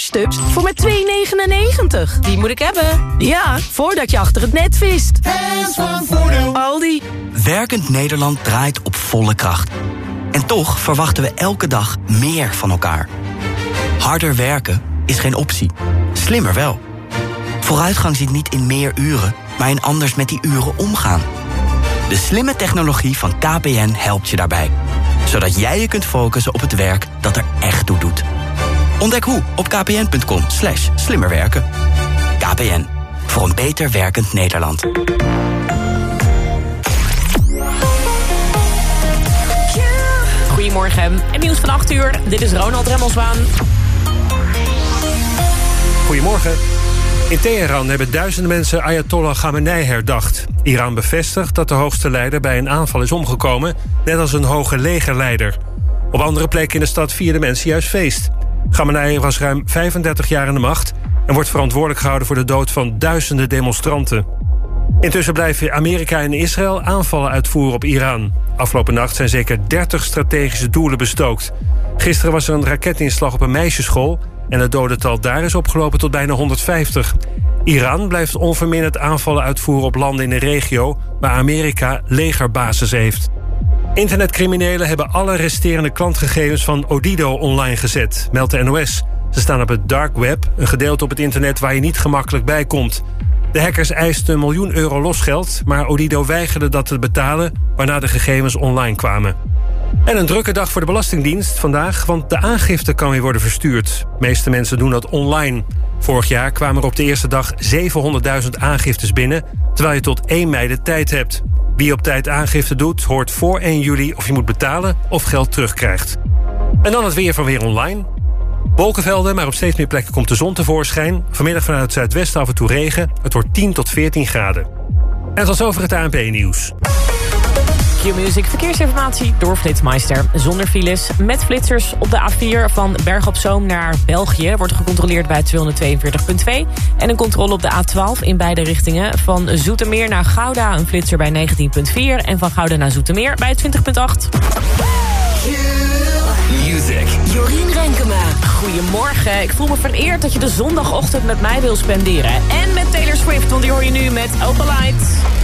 stuks voor maar 2,99. Die moet ik hebben. Ja, voordat je achter het net vist. Hands van Voordeel. Aldi. Werkend Nederland draait op volle kracht. En toch verwachten we elke dag meer van elkaar. Harder werken is geen optie. Slimmer wel. Vooruitgang zit niet in meer uren, maar in anders met die uren omgaan. De slimme technologie van KPN helpt je daarbij. Zodat jij je kunt focussen op het werk dat er echt toe doet. Ontdek hoe op kpn.com slash slimmerwerken. KPN, voor een beter werkend Nederland. Goedemorgen. En nieuws van 8 uur. Dit is Ronald Remmelswaan. Goedemorgen. In Teheran hebben duizenden mensen Ayatollah Khamenei herdacht. Iran bevestigt dat de hoogste leider bij een aanval is omgekomen... net als een hoge legerleider. Op andere plekken in de stad vierden mensen juist feest. Khamenei was ruim 35 jaar aan de macht... en wordt verantwoordelijk gehouden voor de dood van duizenden demonstranten. Intussen blijven Amerika en Israël aanvallen uitvoeren op Iran. Afgelopen nacht zijn zeker 30 strategische doelen bestookt. Gisteren was er een raketinslag op een meisjesschool... en het dodental daar is opgelopen tot bijna 150. Iran blijft onverminderd aanvallen uitvoeren op landen in de regio... waar Amerika legerbasis heeft. Internetcriminelen hebben alle resterende klantgegevens van Odido online gezet, meldt de NOS. Ze staan op het dark web, een gedeelte op het internet waar je niet gemakkelijk bij komt. De hackers eisten een miljoen euro losgeld, maar Odido weigerde dat te betalen, waarna de gegevens online kwamen. En een drukke dag voor de Belastingdienst vandaag, want de aangifte kan weer worden verstuurd. De meeste mensen doen dat online. Vorig jaar kwamen er op de eerste dag 700.000 aangiftes binnen, terwijl je tot 1 mei de tijd hebt. Wie op tijd aangifte doet, hoort voor 1 juli of je moet betalen of geld terugkrijgt. En dan het weer van Weer Online. Wolkenvelden, maar op steeds meer plekken komt de zon tevoorschijn. Vanmiddag vanuit het zuidwesten af en toe regen. Het wordt 10 tot 14 graden. En tot zover het ANP-nieuws. Q-Music verkeersinformatie door Flitsmeister. Zonder files, met flitsers op de A4 van Berg op Zoom naar België... wordt gecontroleerd bij 242.2. En een controle op de A12 in beide richtingen. Van Zoetermeer naar Gouda een flitser bij 19.4... en van Gouda naar Zoetermeer bij 20.8. Music. Jorien Renkema. Goedemorgen. Ik voel me vereerd dat je de zondagochtend met mij wil spenderen. En met Taylor Swift, want die hoor je nu met Open Light.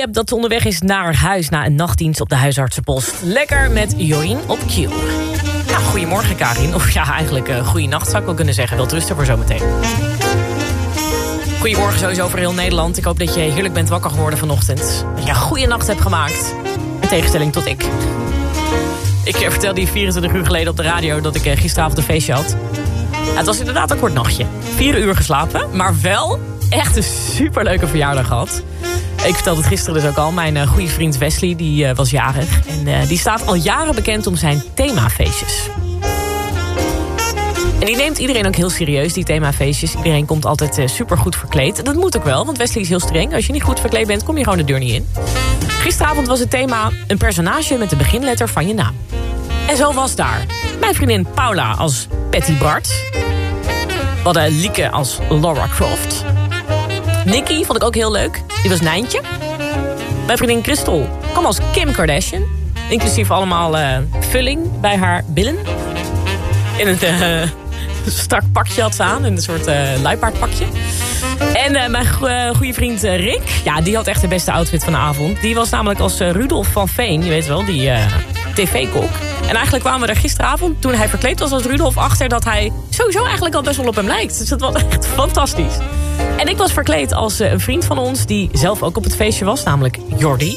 Die app dat onderweg is naar huis na een nachtdienst op de huisartsenpost. Lekker met Jorien op Q. Nou, goedemorgen Karin. Of ja, eigenlijk uh, goeienacht zou ik wel kunnen zeggen. Wel rusten voor zometeen. Goedemorgen sowieso voor heel Nederland. Ik hoop dat je heerlijk bent wakker geworden vanochtend. Dat je een goede nacht hebt gemaakt. In tegenstelling tot ik. Ik eh, vertelde je 24 uur geleden op de radio dat ik eh, gisteravond een feestje had. Het was inderdaad een kort nachtje. Vier uur geslapen, maar wel echt een superleuke verjaardag gehad. Ik vertelde het gisteren dus ook al. Mijn uh, goede vriend Wesley die, uh, was jarig. En uh, die staat al jaren bekend om zijn themafeestjes. En die neemt iedereen ook heel serieus, die themafeestjes. Iedereen komt altijd uh, super goed verkleed. Dat moet ook wel, want Wesley is heel streng. Als je niet goed verkleed bent, kom je gewoon de deur niet in. Gisteravond was het thema een personage met de beginletter van je naam. En zo was daar mijn vriendin Paula als Patty Bart. We hadden Lieke als Laura Croft. Nicky vond ik ook heel leuk. Die was Nijntje. Mijn vriendin Christel kwam als Kim Kardashian. Inclusief allemaal uh, vulling bij haar billen. In een uh, strak pakje had ze aan. In een soort uh, luipaardpakje. En uh, mijn go goede vriend Rick. Ja, die had echt de beste outfit van de avond. Die was namelijk als Rudolf van Veen. Je weet wel, die tv-kok. En eigenlijk kwamen we er gisteravond, toen hij verkleed was als Rudolf... achter dat hij sowieso eigenlijk al best wel op hem lijkt. Dus dat was echt fantastisch. En ik was verkleed als een vriend van ons... die zelf ook op het feestje was, namelijk Jordi.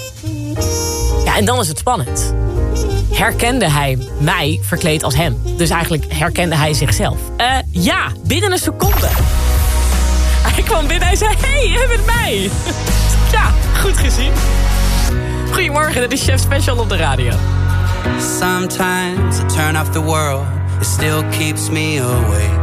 Ja, en dan is het spannend. Herkende hij mij verkleed als hem? Dus eigenlijk herkende hij zichzelf. Uh, ja, binnen een seconde. Hij kwam binnen en zei... hey, je bent mij. ja, goed gezien. Goedemorgen, dit is Chef Special op de radio. Sometimes I turn off the world, it still keeps me awake.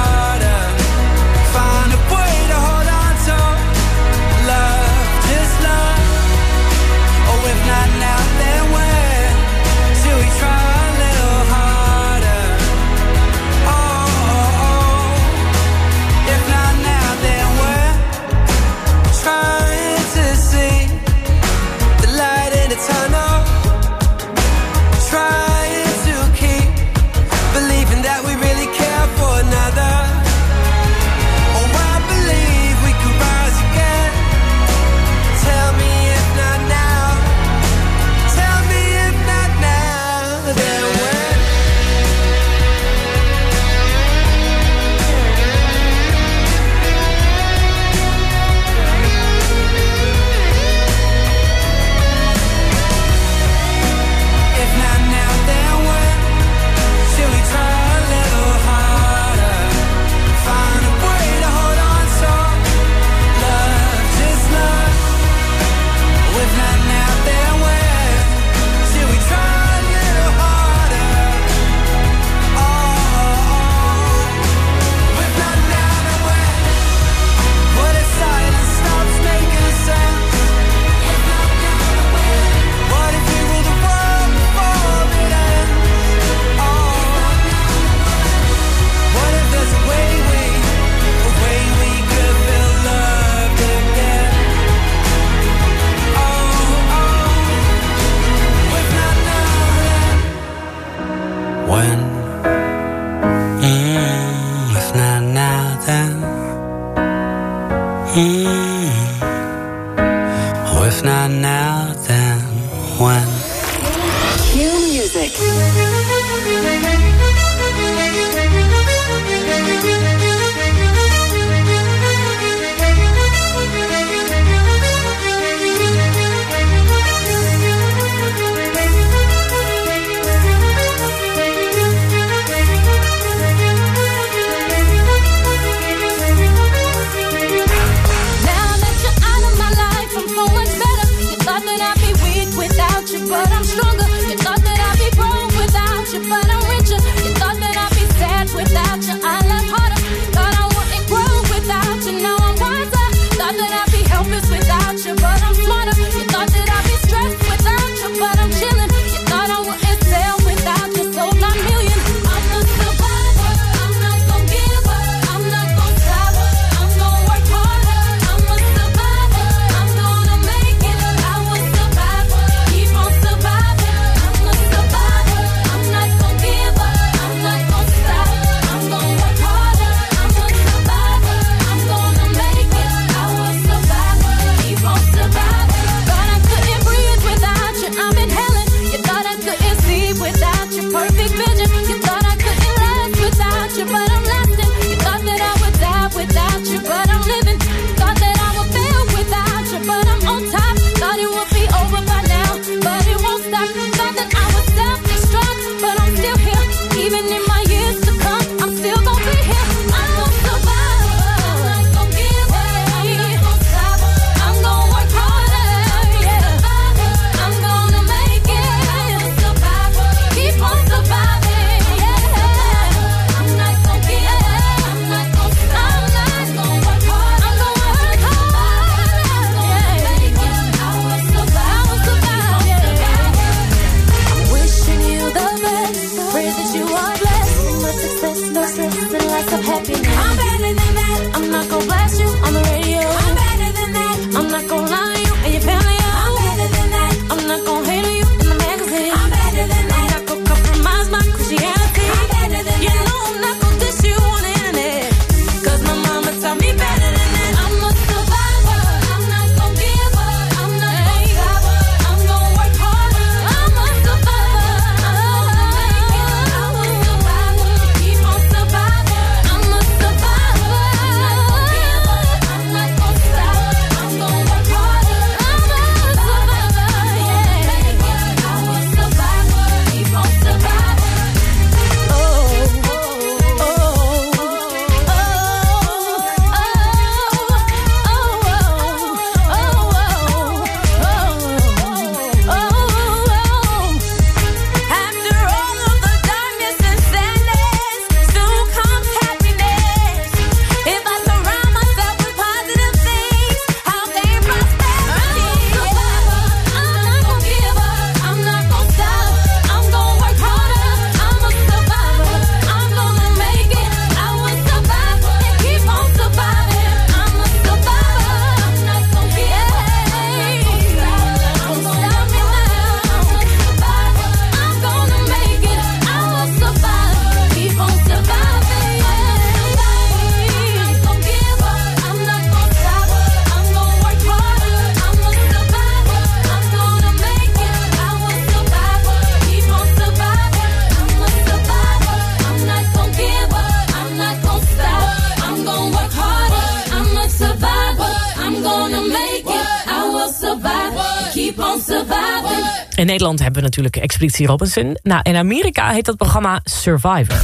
Nederland hebben we natuurlijk Expeditie Robinson. Nou, in Amerika heet dat programma Survivor.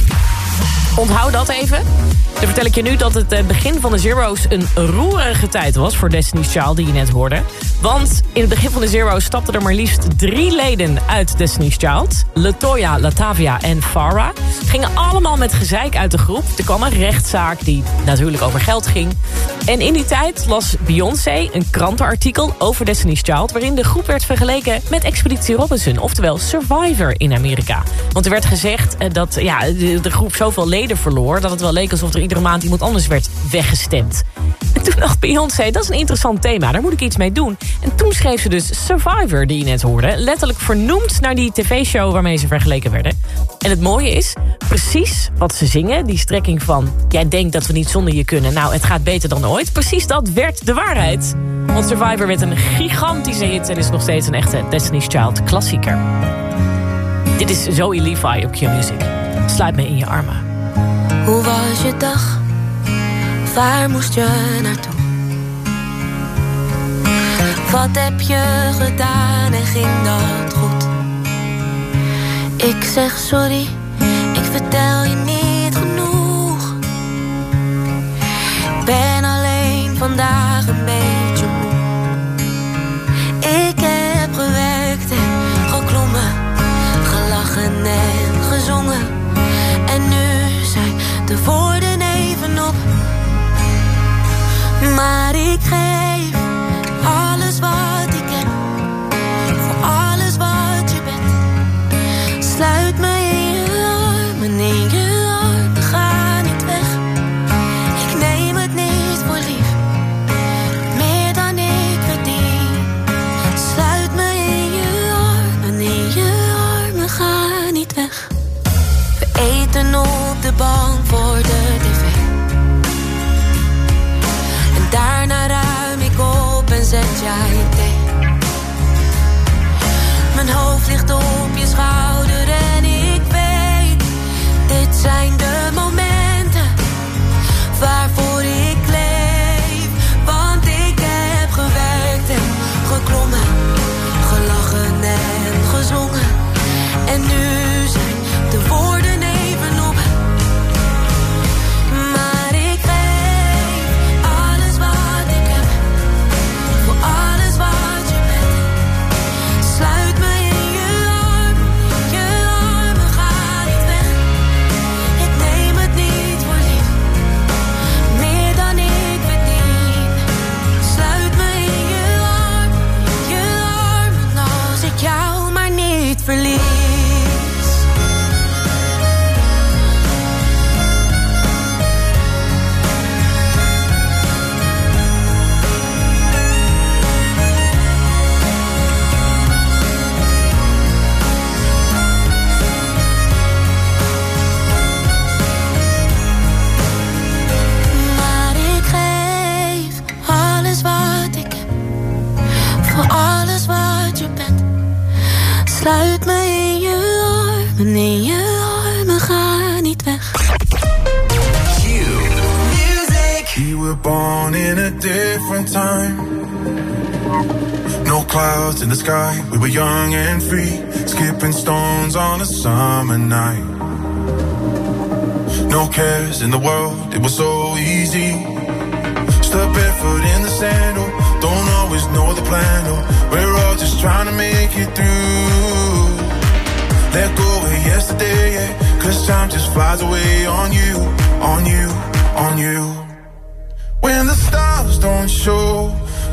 Onthoud dat even. Dan vertel ik je nu dat het eh, begin van de Zero's een roerige tijd was... voor Destiny's Child, die je net hoorde. Want in het begin van de Zero's stapten er maar liefst drie leden uit Destiny's Child. Latoya, Latavia en Farah. Gingen allemaal met gezeik uit de groep. Er kwam een rechtszaak die natuurlijk over geld ging. En in die tijd las Beyoncé een krantenartikel over Destiny's Child... waarin de groep werd vergeleken met Expeditie Robinson. Oftewel Survivor in Amerika. Want er werd gezegd eh, dat ja, de groep zoveel leden verloor... dat het wel leek alsof er iedere maand iemand anders werd weggestemd. En toen dacht Beyoncé, dat is een interessant thema, daar moet ik iets mee doen. En toen schreef ze dus Survivor, die je net hoorde. Letterlijk vernoemd naar die tv-show waarmee ze vergeleken werden. En het mooie is, precies wat ze zingen, die strekking van... jij denkt dat we niet zonder je kunnen, nou het gaat beter dan ooit. Precies dat werd de waarheid. Want Survivor werd een gigantische hit en is nog steeds een echte Destiny's Child klassieker. Dit is Zoe Levi op Q-Music. Sluit me in je armen. Hoe was je dag? Waar moest je naartoe? Wat heb je gedaan en ging dat goed? Ik zeg sorry, ik vertel je niet genoeg. Ik ben alleen vandaag een beetje moe. Ik heb gewerkt en geklommen, gelachen en gezongen. En nu zijn de woorden Maar ik geef alles wat ik heb. Voor alles wat je bent. Sluit me in je armen, in je armen. Ga niet weg. Ik neem het niet voor lief. Meer dan ik verdien. Sluit me in je armen, in je armen. Ga niet weg. We eten op de bank voor Mijn hoofd clouds in the sky. We were young and free. Skipping stones on a summer night. No cares in the world. It was so easy. Step barefoot in the sandal. Oh, don't always know the plan. Oh, we're all just trying to make it through. Let go of yesterday, yeah. Cause time just flies away on you, on you, on you. When the stars don't show,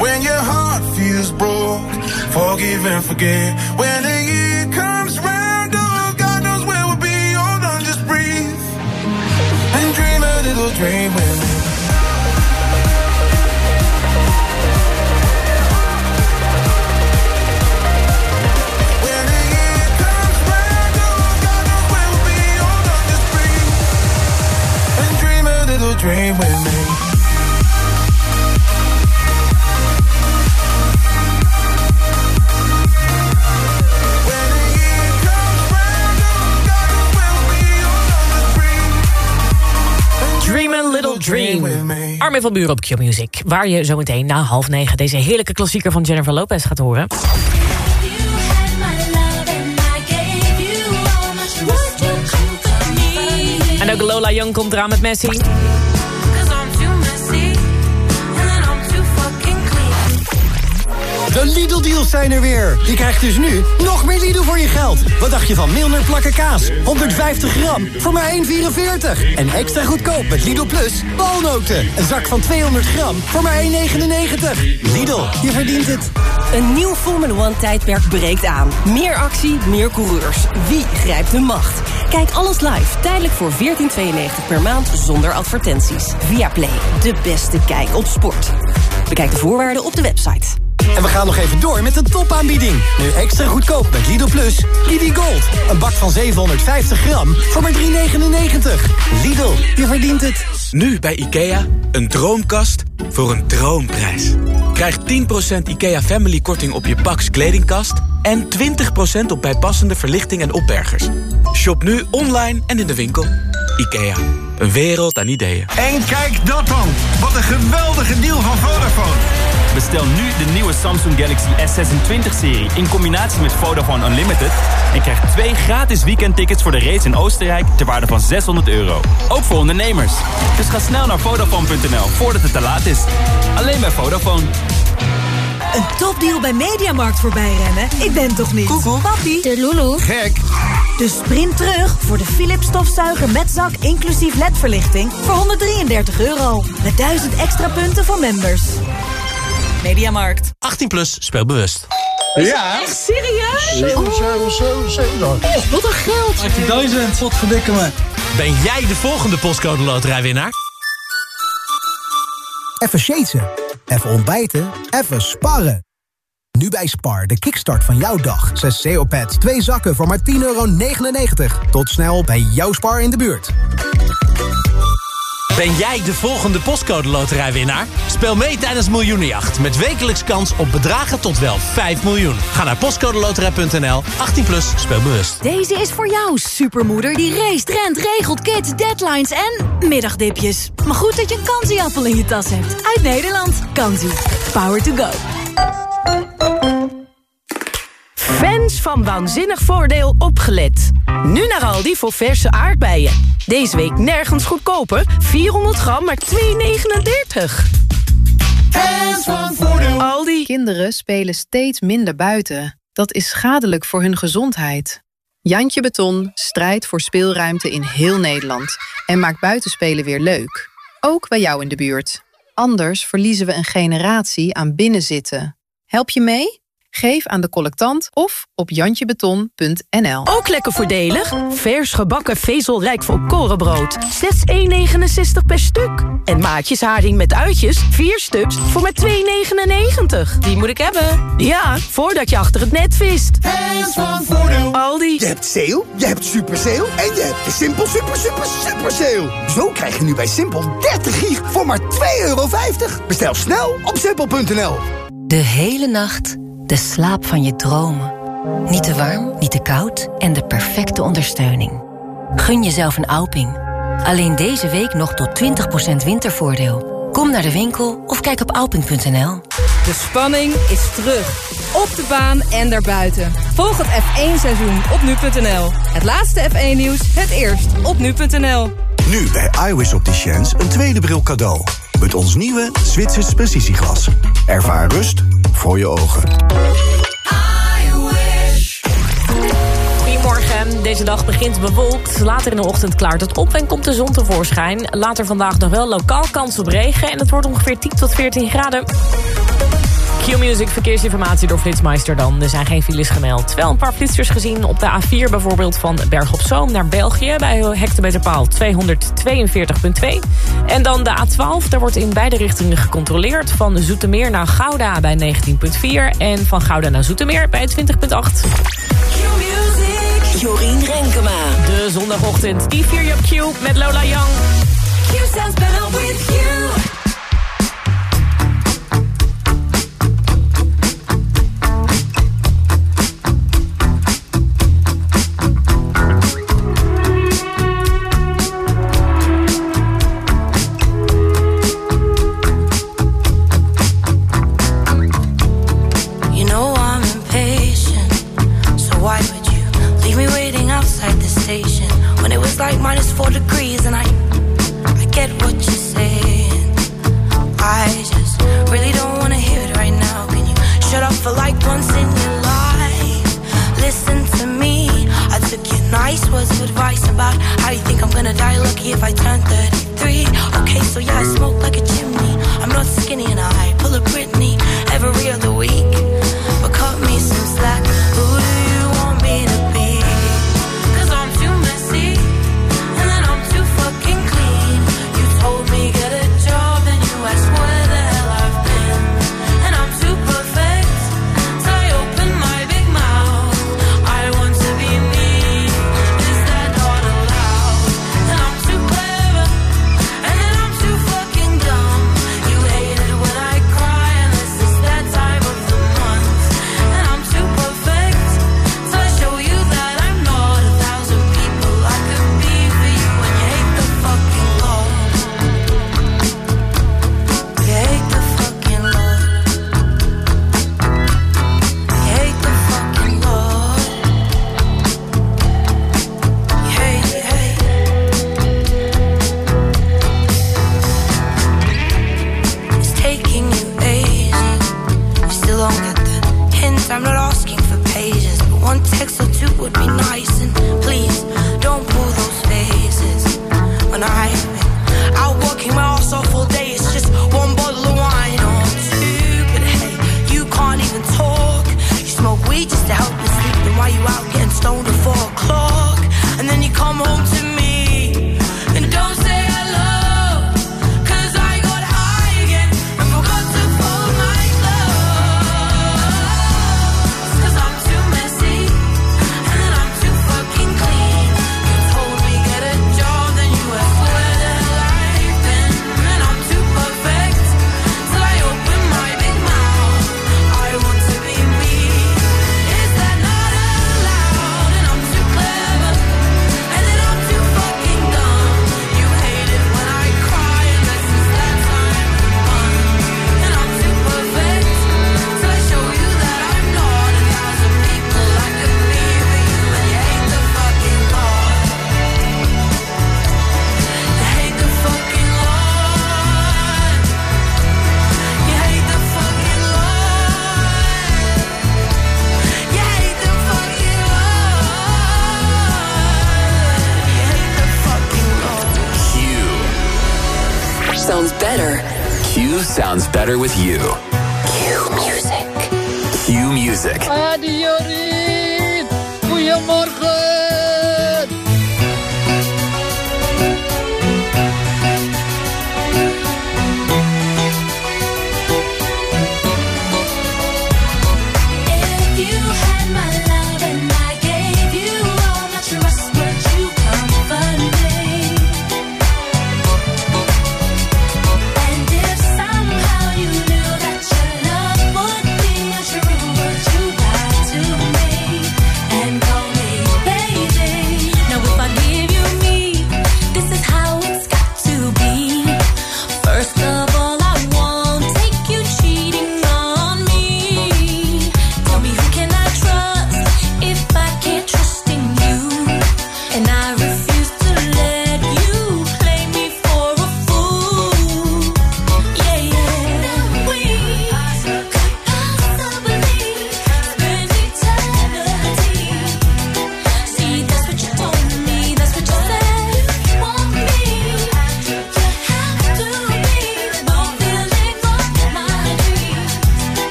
When your heart feels broke, forgive and forget. When the year comes round, oh, God knows where we'll be. Hold on, just breathe and dream a little dream with me. When the year Armin van Buren op Q-Music. Waar je zometeen na half negen deze heerlijke klassieker van Jennifer Lopez gaat horen. En ook Lola Young komt eraan met Messi. De Lidl-deals zijn er weer. Je krijgt dus nu nog meer Lidl voor je geld. Wat dacht je van Milner plakken kaas? 150 gram voor maar 1,44. En extra goedkoop met Lidl Plus walnoten. Een zak van 200 gram voor maar 1,99. Lidl, je verdient het. Een nieuw Formula One tijdperk breekt aan. Meer actie, meer coureurs. Wie grijpt de macht? Kijk alles live, tijdelijk voor 14,92 per maand zonder advertenties. Via Play, de beste kijk op sport. Bekijk de voorwaarden op de website. En we gaan nog even door met de topaanbieding. Nu extra goedkoop met Lidl Plus. Lidl Gold. Een bak van 750 gram voor maar 3,99. Lidl, je verdient het. Nu bij IKEA, een droomkast voor een droomprijs. Krijg 10% IKEA Family korting op je Pax kledingkast... en 20% op bijpassende verlichting en opbergers. Shop nu online en in de winkel. IKEA, een wereld aan ideeën. En kijk dat dan! Wat een geweldige deal van Vodafone! Bestel nu de nieuwe Samsung Galaxy S26-serie in combinatie met Vodafone Unlimited... en krijg twee gratis weekendtickets voor de race in Oostenrijk ter waarde van 600 euro. Ook voor ondernemers. Dus ga snel naar Vodafone.nl voordat het te laat is. Alleen bij Vodafone. Een topdeal bij Mediamarkt voorbij rennen? Ik ben toch niet? Koekoek. Papi. De Lulu. Gek! Dus sprint terug voor de Philips stofzuiger met zak inclusief ledverlichting voor 133 euro. Met 1000 extra punten voor members. Mediamarkt. 18 plus, speel bewust. Ja? Echt serieus? 7, 7, 7, 7. Oh, wat een geld. 18.000, wat verdikken me. Ben jij de volgende postcode loterijwinnaar? Even shaten, even ontbijten, even sparren. Nu bij Spar, de kickstart van jouw dag. 6 CO-pads, 2 zakken voor maar 10,99 euro. Tot snel bij jouw Spar in de buurt. Ben jij de volgende postcode loterijwinnaar? Speel mee tijdens Miljoenenjacht met wekelijks kans op bedragen tot wel 5 miljoen. Ga naar postcodeloterij.nl, 18 plus, speel bewust. Deze is voor jou, supermoeder die race, rent, regelt, kids, deadlines en middagdipjes. Maar goed dat je een kansieappel in je tas hebt. Uit Nederland. Kansie. Power to go. Van Waanzinnig Voordeel opgelet. Nu naar Aldi voor verse aardbeien. Deze week nergens goedkoper. 400 gram, maar 2,39. Hands van voordeel. Aldi. Kinderen spelen steeds minder buiten. Dat is schadelijk voor hun gezondheid. Jantje Beton strijdt voor speelruimte in heel Nederland... en maakt buitenspelen weer leuk. Ook bij jou in de buurt. Anders verliezen we een generatie aan binnenzitten. Help je mee? Geef aan de collectant of op jantjebeton.nl. Ook lekker voordelig. Vers gebakken vezelrijk volkorenbrood. Slechts 1,69 per stuk. En maatjes haring met uitjes. 4 stuks voor maar 2,99. Die moet ik hebben. Ja, voordat je achter het net vist. Hands van voordeel. Aldi. Je hebt sale, je hebt super sale en je hebt de Simpel super super super sale. Zo krijg je nu bij Simpel 30 gig voor maar 2,50 euro. Bestel snel op simpel.nl. De hele nacht de slaap van je dromen. Niet te warm, niet te koud en de perfecte ondersteuning. Gun jezelf een Alping. Alleen deze week nog tot 20% wintervoordeel. Kom naar de winkel of kijk op alping.nl. De spanning is terug. Op de baan en daarbuiten. Volg het F1-seizoen op nu.nl. Het laatste F1-nieuws, het eerst op nu.nl. Nu bij iWis Opticians een tweede bril cadeau met ons nieuwe Zwitsers precisieglas. Ervaar rust voor je ogen. Goedemorgen. Deze dag begint bewolkt. Later in de ochtend klaart het op en komt de zon tevoorschijn. Later vandaag nog wel lokaal kans op regen en het wordt ongeveer 10 tot 14 graden. Q-Music verkeersinformatie door Flitsmeister dan. Er zijn geen files gemeld. Wel een paar flitsers gezien op de A4 bijvoorbeeld van Berg op Zoom naar België... bij hectometerpaal 242,2. En dan de A12, daar wordt in beide richtingen gecontroleerd... van Zoetermeer naar Gouda bij 19,4... en van Gouda naar Zoetermeer bij 20,8. Jorien Renkema. De zondagochtend, die vier je op Q met Lola Young. Q sounds better with.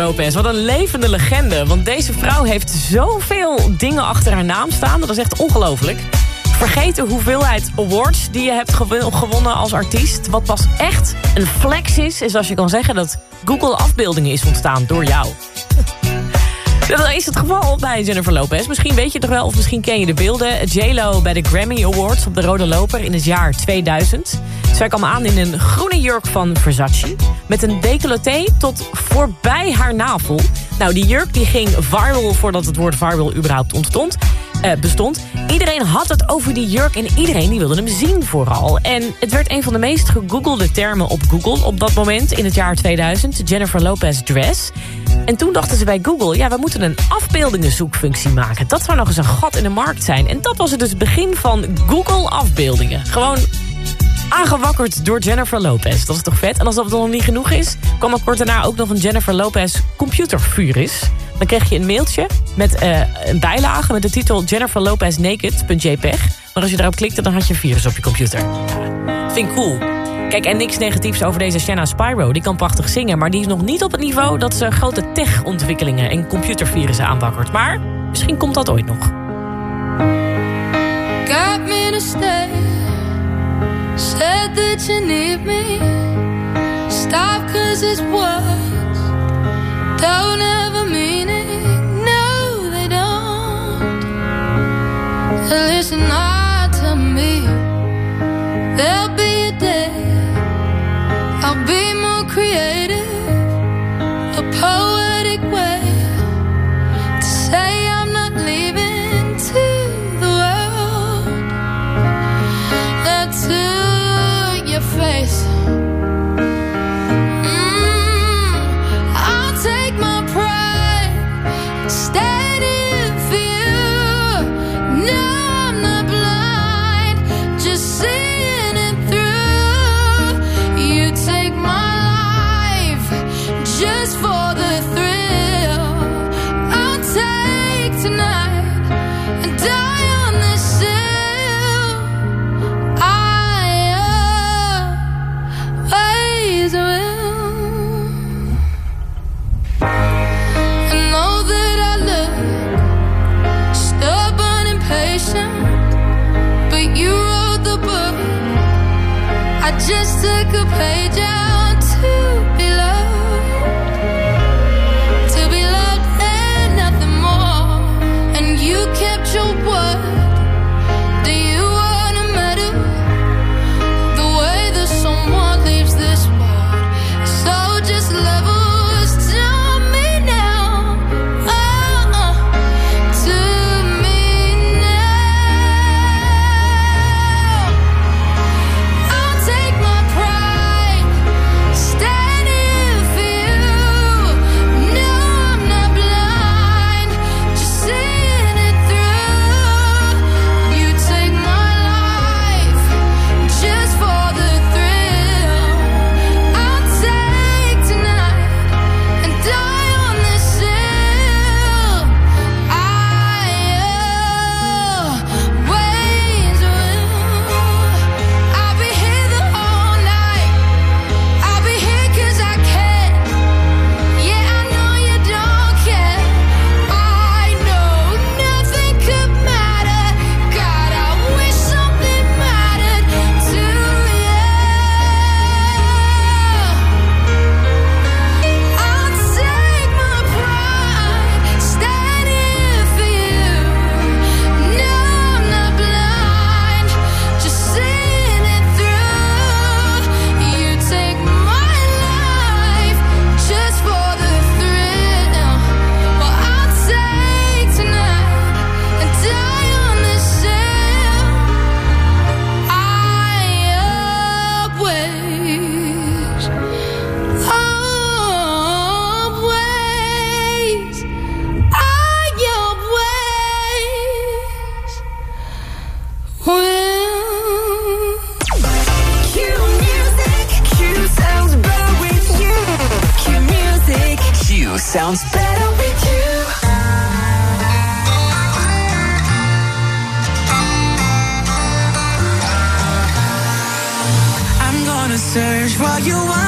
Lopez, wat een levende legende. Want deze vrouw heeft zoveel dingen achter haar naam staan. Dat is echt ongelooflijk. Vergeet de hoeveelheid awards die je hebt gew- gewonnen als artiest. Wat pas echt een flex is, is als je kan zeggen dat Google afbeeldingen is ontstaan door jou. Dat is het geval bij Jennifer Lopez. Misschien weet je het nog wel, of misschien ken je de beelden. J-Lo bij de Grammy Awards op de Rode Loper in het jaar 2000. Zij kwam aan in een groene jurk van Versace. Met een decolleté tot voorbij haar navel. Nou, die jurk die ging viral voordat het woord viral überhaupt ontstond. eh, bestond. Iedereen had het over die jurk en iedereen die wilde hem zien vooral. En het werd een van de meest gegoogelde termen op Google op dat moment in het jaar 2000. Jennifer Lopez dress. En toen dachten ze bij Google, ja, we moeten een afbeeldingenzoekfunctie maken. Dat zou nog eens een gat in de markt zijn. En dat was het dus het begin van Google afbeeldingen. Gewoon aangewakkerd door Jennifer Lopez. Dat is toch vet? En als dat nog niet genoeg is... kwam er kort daarna ook nog een Jennifer Lopez computervirus. Dan kreeg je een mailtje met eh, een bijlage... met de titel Jennifer Lopez Naked.jpg. Maar als je daarop klikte, dan had je een virus op je computer. Vind ik cool. Kijk, en niks negatiefs over deze Shanna Spyro. Die kan prachtig zingen, maar die is nog niet op het niveau... dat ze grote tech-ontwikkelingen en computervirussen aanwakkert. Maar misschien komt dat ooit nog. got. Said that you need me. Stop cause it's words. Don't ever mean it. No, they don't. Listen hard to me. There'll be a day. I'll be more creative. Just took a page sounds better with you. I'm gonna search while you.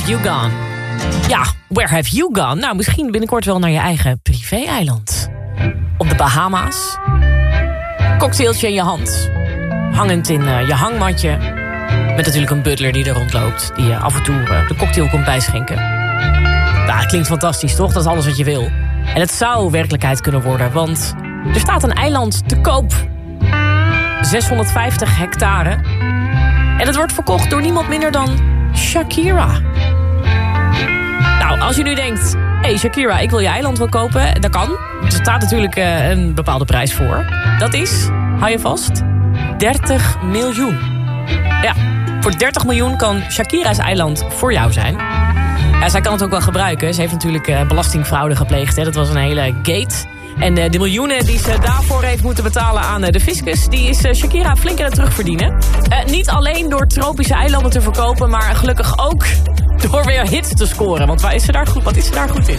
Have you gone? Ja, where have you gone? Nou, misschien binnenkort wel naar je eigen privé-eiland. Op de Bahama's. Cocktailtje in je hand. Hangend in eh, je hangmatje. Met natuurlijk een butler die er rondloopt. Die je af en toe eh, de cocktail komt bijschenken. Nou, het klinkt fantastisch, toch? Dat is alles wat je wil. En het zou werkelijkheid kunnen worden, want er staat een eiland te koop. 650 hectare. En het wordt verkocht door niemand minder dan Shakira. Nou, als je nu denkt... Hey Shakira, ik wil je eiland wel kopen. Dat kan. Er staat natuurlijk eh, een bepaalde prijs voor. Dat is, hou je vast, 30 miljoen. Ja, voor 30 miljoen kan Shakira's eiland voor jou zijn. Ja, zij kan het ook wel gebruiken. Ze heeft natuurlijk eh, belastingfraude gepleegd. Hè. Dat was een hele gate. En eh, de miljoenen die ze daarvoor heeft moeten betalen aan eh, de fiscus... die is eh, Shakira flink aan het terugverdienen. Niet alleen door tropische eilanden te verkopen... maar gelukkig ook door weer hits te scoren. Want waar is ze daar goed, wat is ze daar goed in?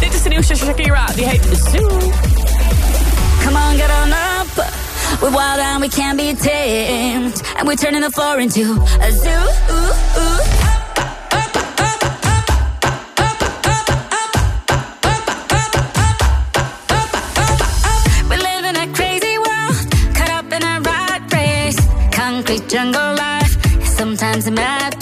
Dit is de nieuwste Shakira. Die heet Zoo. Come on, get on up. We're wild and we can't be tamed. And we're turning the floor into a zoo. perfect jungle life. Sometimes it might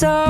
so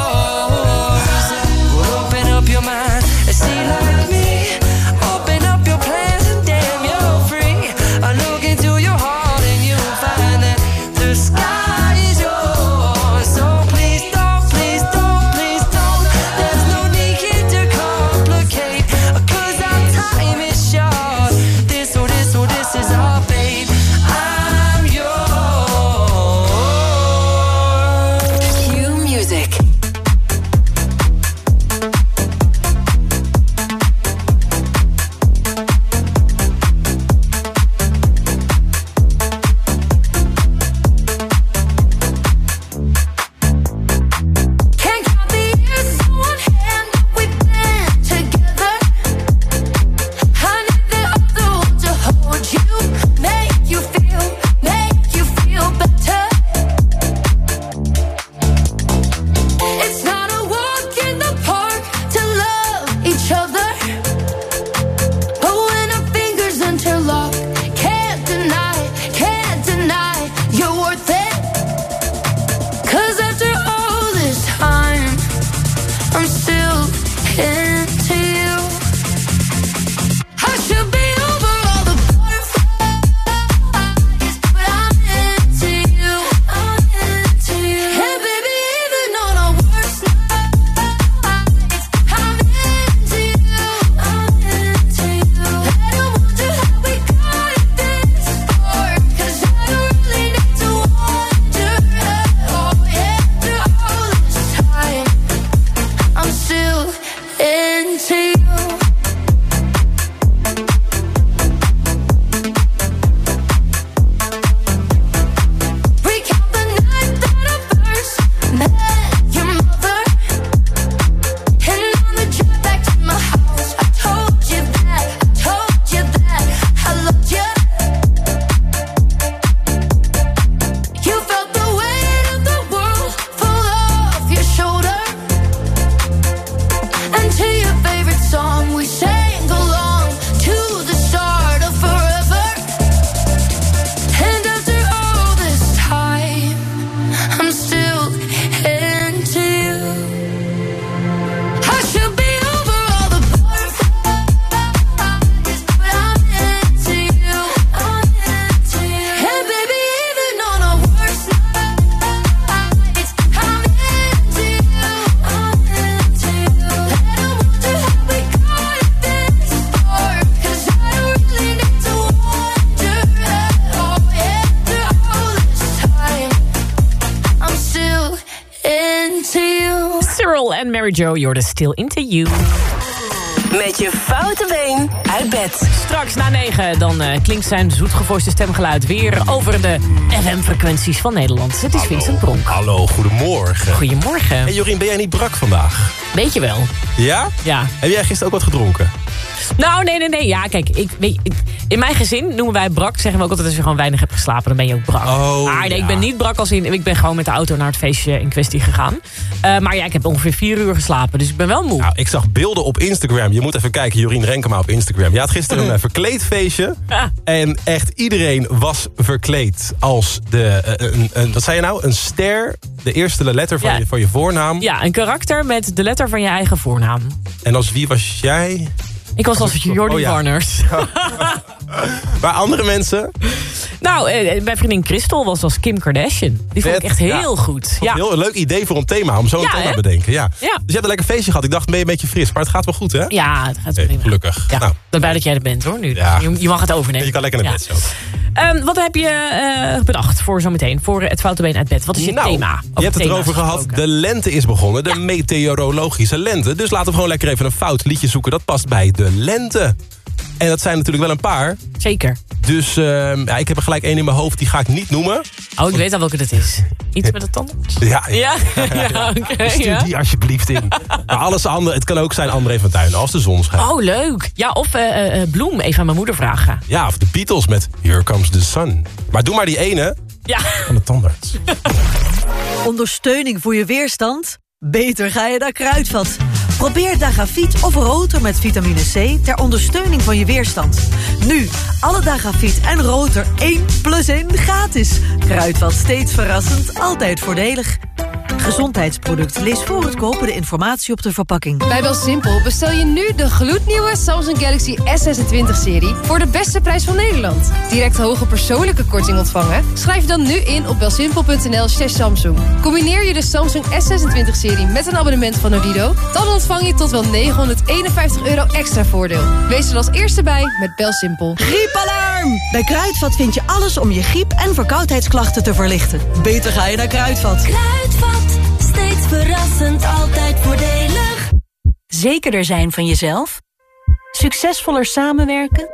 En Mary Jo, you're the still into you. Met je foute been uit bed. Straks na negen, dan eh, klinkt zijn zoetgevoiste stemgeluid weer over de FM-frequenties van Nederland. Het is Vincent Pronk. Hallo, goedemorgen. Goedemorgen. Hey Jorien, ben jij niet brak vandaag? Weet je wel. Ja? Ja. Heb jij gisteren ook wat gedronken? Nou, nee, nee, nee. Ja, kijk, ik, weet, in mijn gezin noemen wij brak. Zeggen we ook altijd als je gewoon weinig hebt geslapen, dan ben je ook brak. Oh, maar nee, ja. ik ben niet brak als in... Ik ben gewoon met de auto naar het feestje in kwestie gegaan. Eh, maar ja, ik heb ongeveer vier uur geslapen, dus ik ben wel moe. Nou, ik zag beelden op Instagram. Je moet even kijken, Jorien Renkema op Instagram. Je had gisteren een eh, verkleedfeestje. En echt iedereen was verkleed als de... eh, een, een, wat zei je nou? Een ster, de eerste letter van, Ja. je, van je voornaam. Ja, een karakter met de letter van je eigen voornaam. En als wie was jij? Ik was als Jordi Oh, ja. Warners. Maar andere mensen? nou, eh, mijn vriendin Christel was als Kim Kardashian. Die vond ik echt heel Ja. goed. Ja. Heel een leuk idee voor een thema, om zo een Ja, thema te bedenken. Ja. Dus je hebt een lekker feestje gehad. Ik dacht, ben je een beetje fris. Maar het gaat wel goed, hè? Ja, het gaat prima. gelukkig. Ja, Nou, ben blij dat jij er bent hoor nu. Ja. Je, je mag het overnemen. je kan lekker naar bed zo. Ehm, wat heb je eh, bedacht voor zometeen? Voor het foute been uit bed. Wat is je Nou, thema? je hebt het erover gehad. De lente is begonnen. De meteorologische lente. Dus laten we gewoon lekker even een fout liedje zoeken. Dat past bij de lente. En dat zijn natuurlijk wel een paar. Zeker. Dus ehm, ja, ik heb er gelijk één in mijn hoofd. Die ga ik niet noemen. Oh, ik weet al welke dat is. Iets met de tandarts? Ja, Ja, ja, oké. Stuur ja. die alsjeblieft in. maar alles andere, het kan ook zijn André van Tuin als de zon schijnt. Oh, leuk. Ja, of eh, eh, eh, Bloem, even aan mijn moeder vragen. Ja, of de Beatles met Here Comes the Sun. Maar doe maar die ene Ja. van de tandarts. Ondersteuning voor je weerstand? Beter ga je naar Kruidvat. Probeer Dagafiet of Roter met vitamine C ter ondersteuning van je weerstand. Nu, alle Dagafiet en Roter 1 plus 1 gratis. Kruidvat steeds verrassend, altijd voordelig. Gezondheidsproduct. Lees voor het kopen de informatie op de verpakking. Bij BelSimpel bestel je nu de gloednieuwe Samsung Galaxy S26-serie... voor de beste prijs van Nederland. Direct hoge persoonlijke korting ontvangen? Schrijf je dan nu in op belsimpel.nl slash Samsung. Combineer je de Samsung S26-serie met een abonnement van Odido... dan ontvang je tot wel 951 euro extra voordeel. Wees er als eerste bij met BelSimpel. Griepalarm! Bij Kruidvat vind je alles om je griep- en verkoudheidsklachten te verlichten. Beter ga je naar Kruidvat. Kruidvat, verrassend, altijd voordelig. Zekerder zijn van jezelf? Succesvoller samenwerken?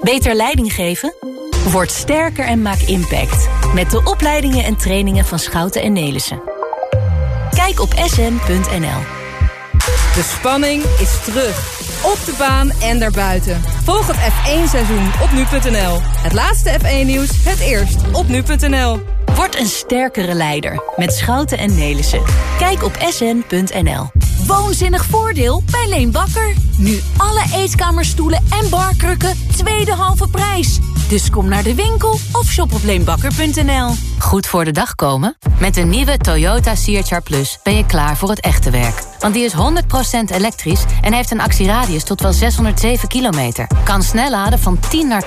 Beter leiding geven? Word sterker en maak impact. Met de opleidingen en trainingen van Schouten en Nelissen. Kijk op sn.nl. De spanning is terug. Op de baan en daarbuiten. Volg het F1-seizoen op nu.nl. Het laatste F1-nieuws, het eerst op nu.nl. Word een sterkere leider met Schouten en Nelissen. Kijk op sn.nl. Woonzinnig voordeel bij Leen Bakker. Nu alle eetkamerstoelen en barkrukken tweede halve prijs. Dus kom naar de winkel of shop op leenbakker.nl. Goed voor de dag komen? Met de nieuwe Toyota CHR Plus ben je klaar voor het echte werk. Want die is 100% elektrisch en heeft een actieradius tot wel 607 kilometer. Kan snel laden van 10 naar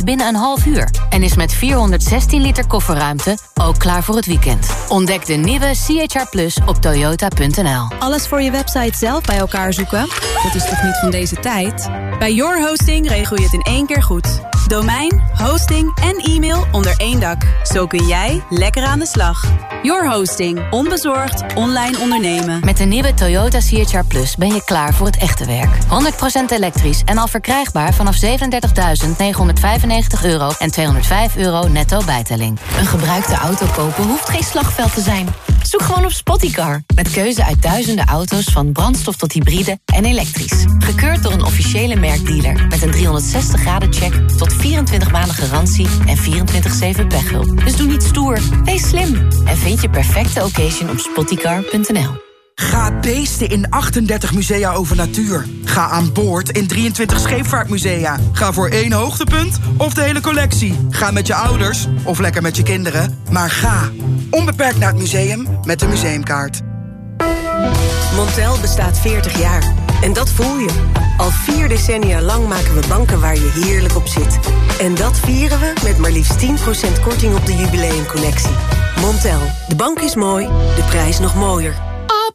80% binnen een half uur. En is met 416 liter kofferruimte ook klaar voor het weekend. Ontdek de nieuwe CHR Plus op toyota.nl. Alles voor je website zelf bij elkaar zoeken? Dat is toch niet van deze tijd? Bij Your Hosting regel je het in één keer goed. Domein, hosting en e-mail onder één dak. Zo kun jij lekker aan de slag. Your Hosting. Onbezorgd online ondernemen. Met de nieuwe Toyota CHR Plus ben je klaar voor het echte werk. 100% elektrisch en al verkrijgbaar vanaf 37.995 euro en 205 euro netto bijtelling. Een gebruikte auto kopen hoeft geen slagveld te zijn. Zoek gewoon op Spottycar. Met keuze uit duizenden auto's van brandstof tot hybride en elektrisch. Gekeurd door een officiële merkdealer. Met een 360 graden check tot 24 maanden garantie en 24-7 pechhulp. Dus doe niet stoer, wees slim. En vind je perfecte occasion op spottycar.nl. Ga beesten in 38 musea over natuur. Ga aan boord in 23 scheepvaartmusea. Ga voor één hoogtepunt of de hele collectie. Ga met je ouders of lekker met je kinderen. Maar ga onbeperkt naar het museum met de museumkaart. Montel bestaat 40 jaar. En dat voel je. Al vier decennia lang maken we banken waar je heerlijk op zit. En dat vieren we met maar liefst 10% korting op de jubileumcollectie. Montel, de bank is mooi, de prijs nog mooier.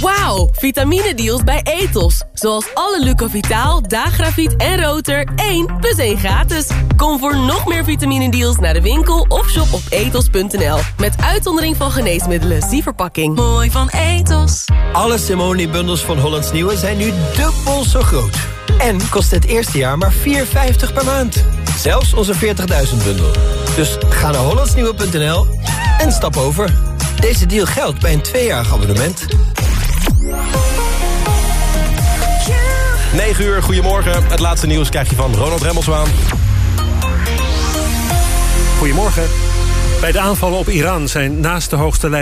Wauw, vitamine-deals bij Ethos. Zoals alle Lucovitaal, Dagrafiet en Roter 1 plus 1 gratis. Kom voor nog meer vitamine-deals naar de winkel of shop op ethos.nl. Met uitzondering van geneesmiddelen. Zie verpakking. Mooi van Ethos. Alle Simone-bundels van Hollands Nieuwe zijn nu dubbel zo groot. En kost het eerste jaar maar 4,50 per maand. Zelfs onze 40.000 bundel. Dus ga naar hollandsnieuwe.nl en stap over. Deze deal geldt bij een tweejarig abonnement. 9 uur, goedemorgen. Het laatste nieuws krijg je van Ronald Remmelswaan. Goedemorgen. Bij de aanvallen op Iran zijn naast de hoogste leider